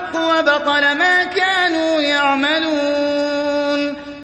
الحق وبطل ما كانوا